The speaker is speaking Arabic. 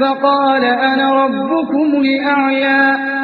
فقال أنا ربكم الأعلى.